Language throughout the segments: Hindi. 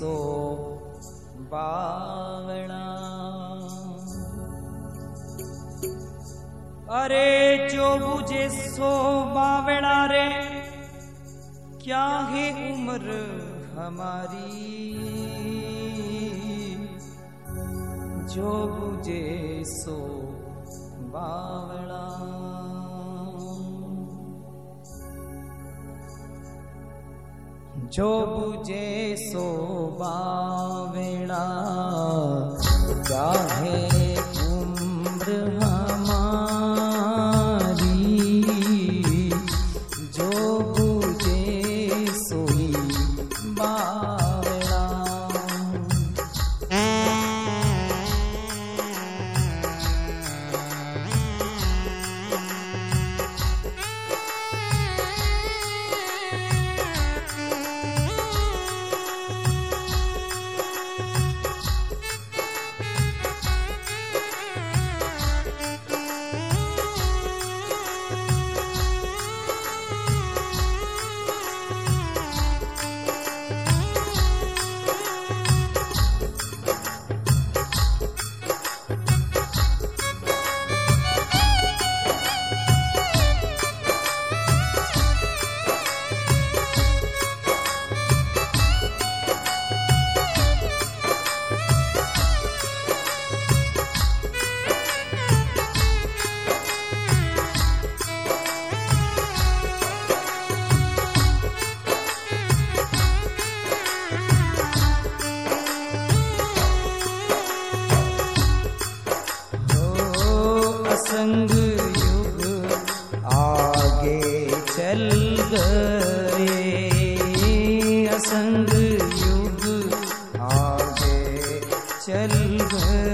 सो बावड़ा अरे जो बुझे सो बावड़ा रे, क्या है उम्र हमारी? जो बुझे सो बावड़ा जो बुझे सो बावड़ा गए असंग युग आगे चल गए।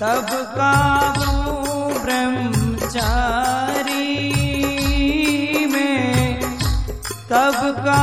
तब का ब्रह्मचारी में तब का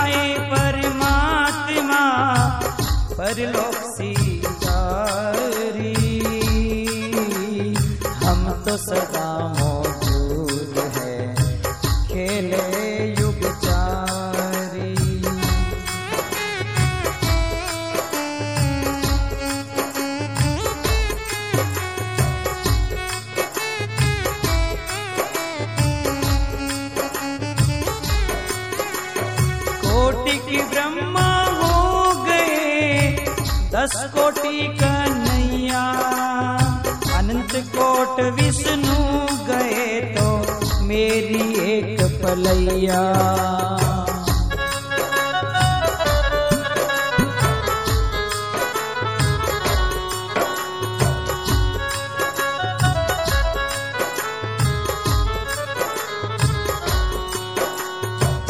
आए परमात्मा परलोक सिधारी हम तो सदा दस कोटि कन्हैया। अनंत कोट विष्णु गए तो मेरी एक पलैया।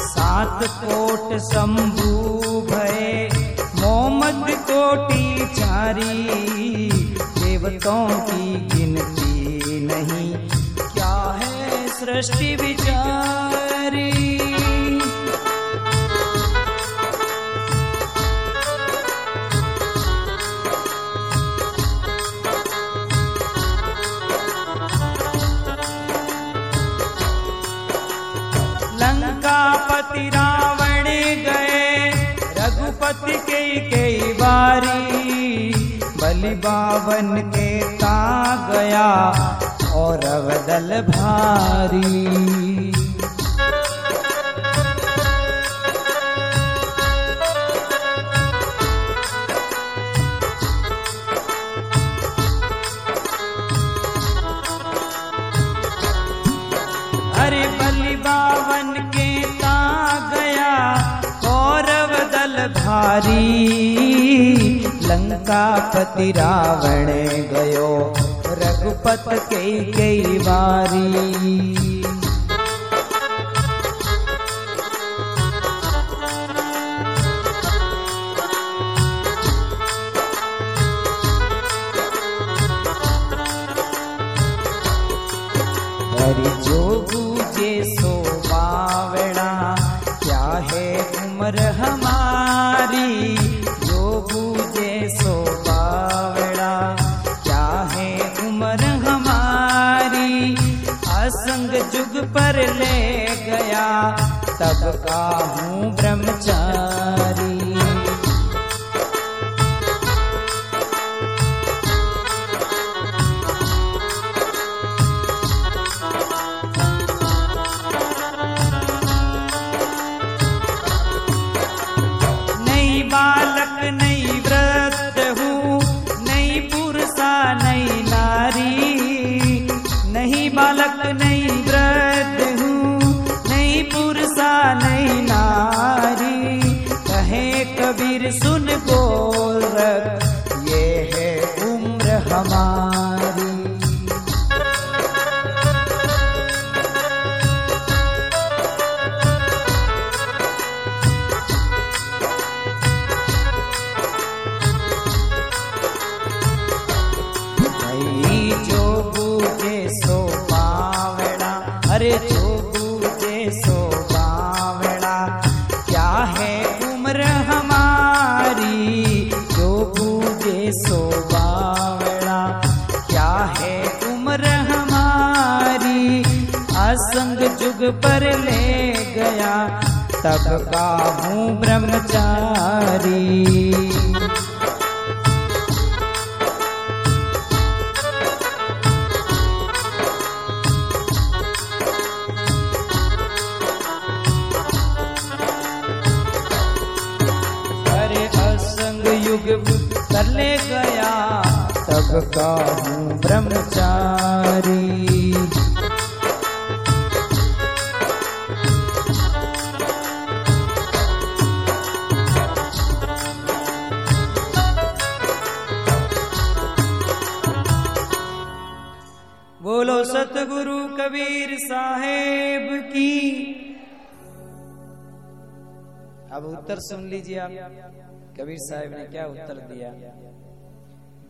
सात कोट शंभु भय मोहम्मद कोटी चारी देवताओं की गिनती नहीं। क्या है सृष्टि विचारी? रघुपति के कई बारी बलि बावन के ता गया और अवदल भारी। भारी लंकापति रावण गयो, रघुपत कई कई बारी। जो बूझे सो बावड़ा क्या है उम्र हमारी? तब का हूँ ब्रह्मचारी। पर ले गया तब का हूँ ब्रह्मचारी। असंग युग कर ले गया, तब का हूँ ब्रह्मचारी। बोलो सतगुरु कबीर साहेब की। अब उत्तर सुन लीजिए आप। कबीर साहब ने क्या उत्तर दिया?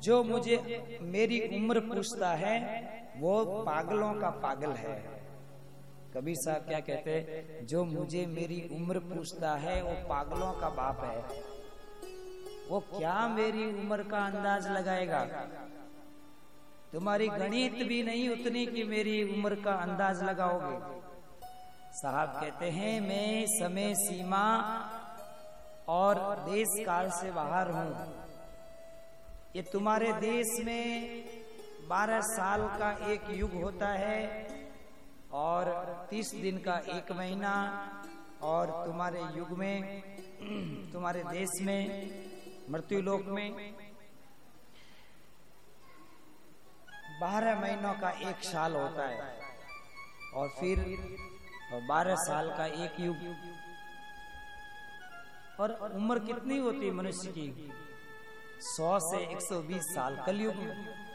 जो मुझे मेरी उम्र पूछता है, वो पागलों का पागल है। कबीर साहब क्या कहते हैं? जो मुझे मेरी उम्र पूछता है, वो पागलों का बाप है। वो क्या मेरी उम्र का अंदाज लगाएगा? तुम्हारी गणित भी नहीं उतनी कि मेरी उम्र का अंदाज लगाओगे। साहब कहते हैं, मैं समय सीमा और देश काल से बाहर हूँ। ये तुम्हारे देश में बारह साल का एक युग होता है और तीस दिन का एक महीना और तुम्हारे युग में, तुम्हारे देश में मृत्यु लोक में बारह महीनों का एक साल होता है। और फिर बारह साल का एक युग। और उम्र कितनी होती है मनुष्य की? सौ से 120 साल कलयुग में।